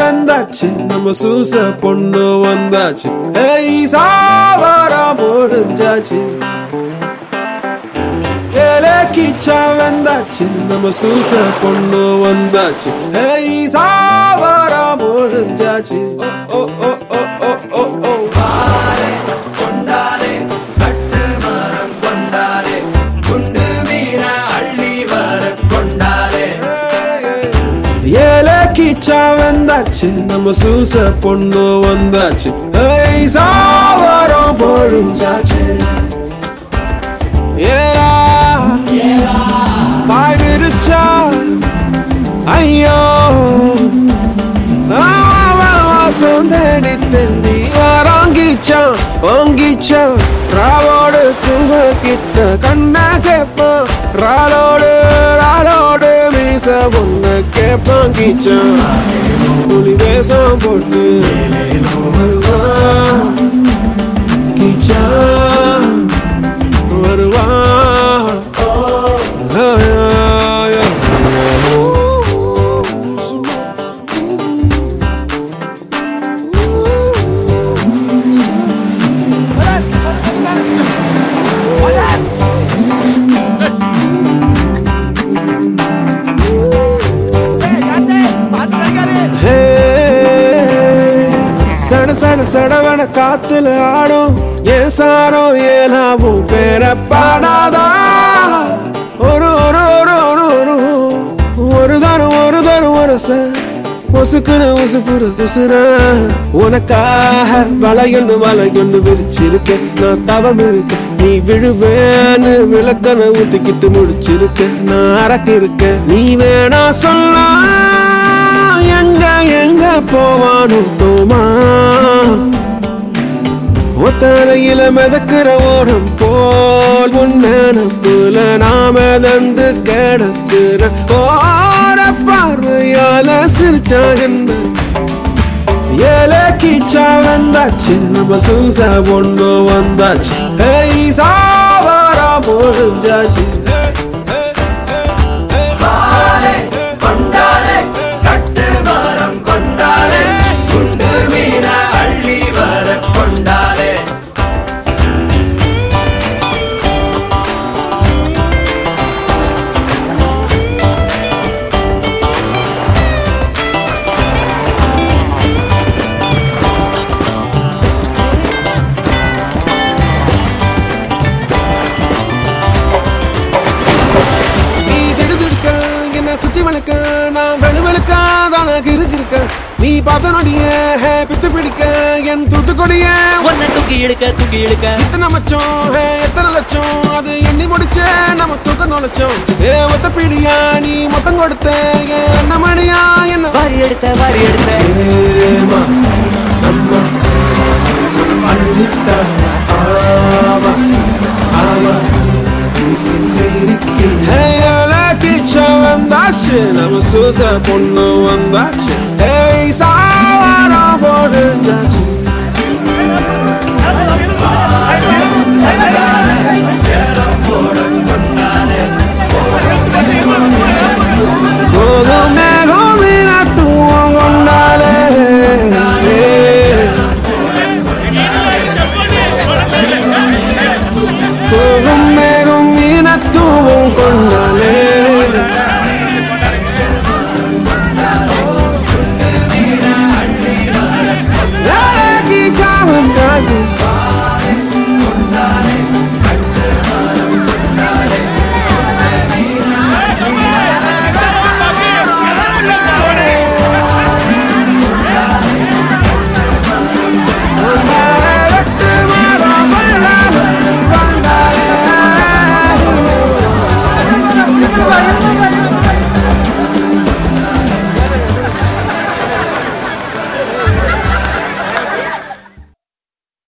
வந்தாச்சு நம்ம சூச பொண்ணு வந்தாச்சு ஏய் சாவாரா முடிஞ்சாச்சு கிச்சா வந்தாச்சு நம்ம சூச பொண்ணு வந்தாச்சு ஏய் சாவாரா முடிஞ்சாச்சு கிச்சா வந்தாச்சு. நம்ம சூச பொண்ணு வந்தாச்சு. சாவாரம் பொழிஞ்சாச்சு. ஏலா பாய் விரிச்சா. ஐயோ. தேடி வாராங்கிச்சான் வாங்கிச்சான் ராவோடு தூங்க கிட்ட கண்ணா கேப்பான் ராலோடு ராலோடு மீச பொண்ணு வாங்கிச்சான் புலி வேஷம் போட்டு சட சட சடவன காத்துல ஆடும். ஏன் சாரோ ஏலாவும் பேர பாடாதா. ஒரு ஒரு ஒரு ஒரு ஒரு. ஒரு தரம் ஒரு தரம் ஒரு உசுக்குன்னு உசுப்புற உசுர உனக்காக வளையொன்னு வளையொன்னு விரிச்சிருக்க நான் தவம் இருக்க நீ விழுவேன்னு விளக்கன ஊத்திக்கிட்டு முடிச்சிருக்க நான் அரக்கிருக்க நீ வேணா சொல்லா. எங்க எங்க போவானு தோமா. ஒத்தரையில மிதக்கிற ஓரம் போல் உன்னப்புல நாம தந்து கிடக்குற ஓர பார்வையால சிரிச்சா என்ன? ஏலே கீச்சா வந்தாச்சு நம்ம சூசா பொண்ணு வந்தாச்சு. ஏய் சாவாரா போடுஞ்சாச்சு சுத்தி வளர்க்க நான் வெளுவெளுக்க தானக்கு இருக்க நீ பார்த்த நொடிய பித்து பிடிக்க என் தூத்துக்கொடிய ஒன்ன தூக்கி இழுக்க தூக்கி இழுக்க. எத்தனை மச்சம் எத்தனை லட்சம் அது எண்ணி முடிச்ச நம்ம தூக்க நுழைச்சோம். ஏ ஒத்த பிடியா நீ மொத்தம் கொடுத்த என்ன மணியா என்ன? வாரி எடுத்த வாரி எடுத்த. watching. I'm a suicide for no one watching. Hey, 사랑을 보는 you.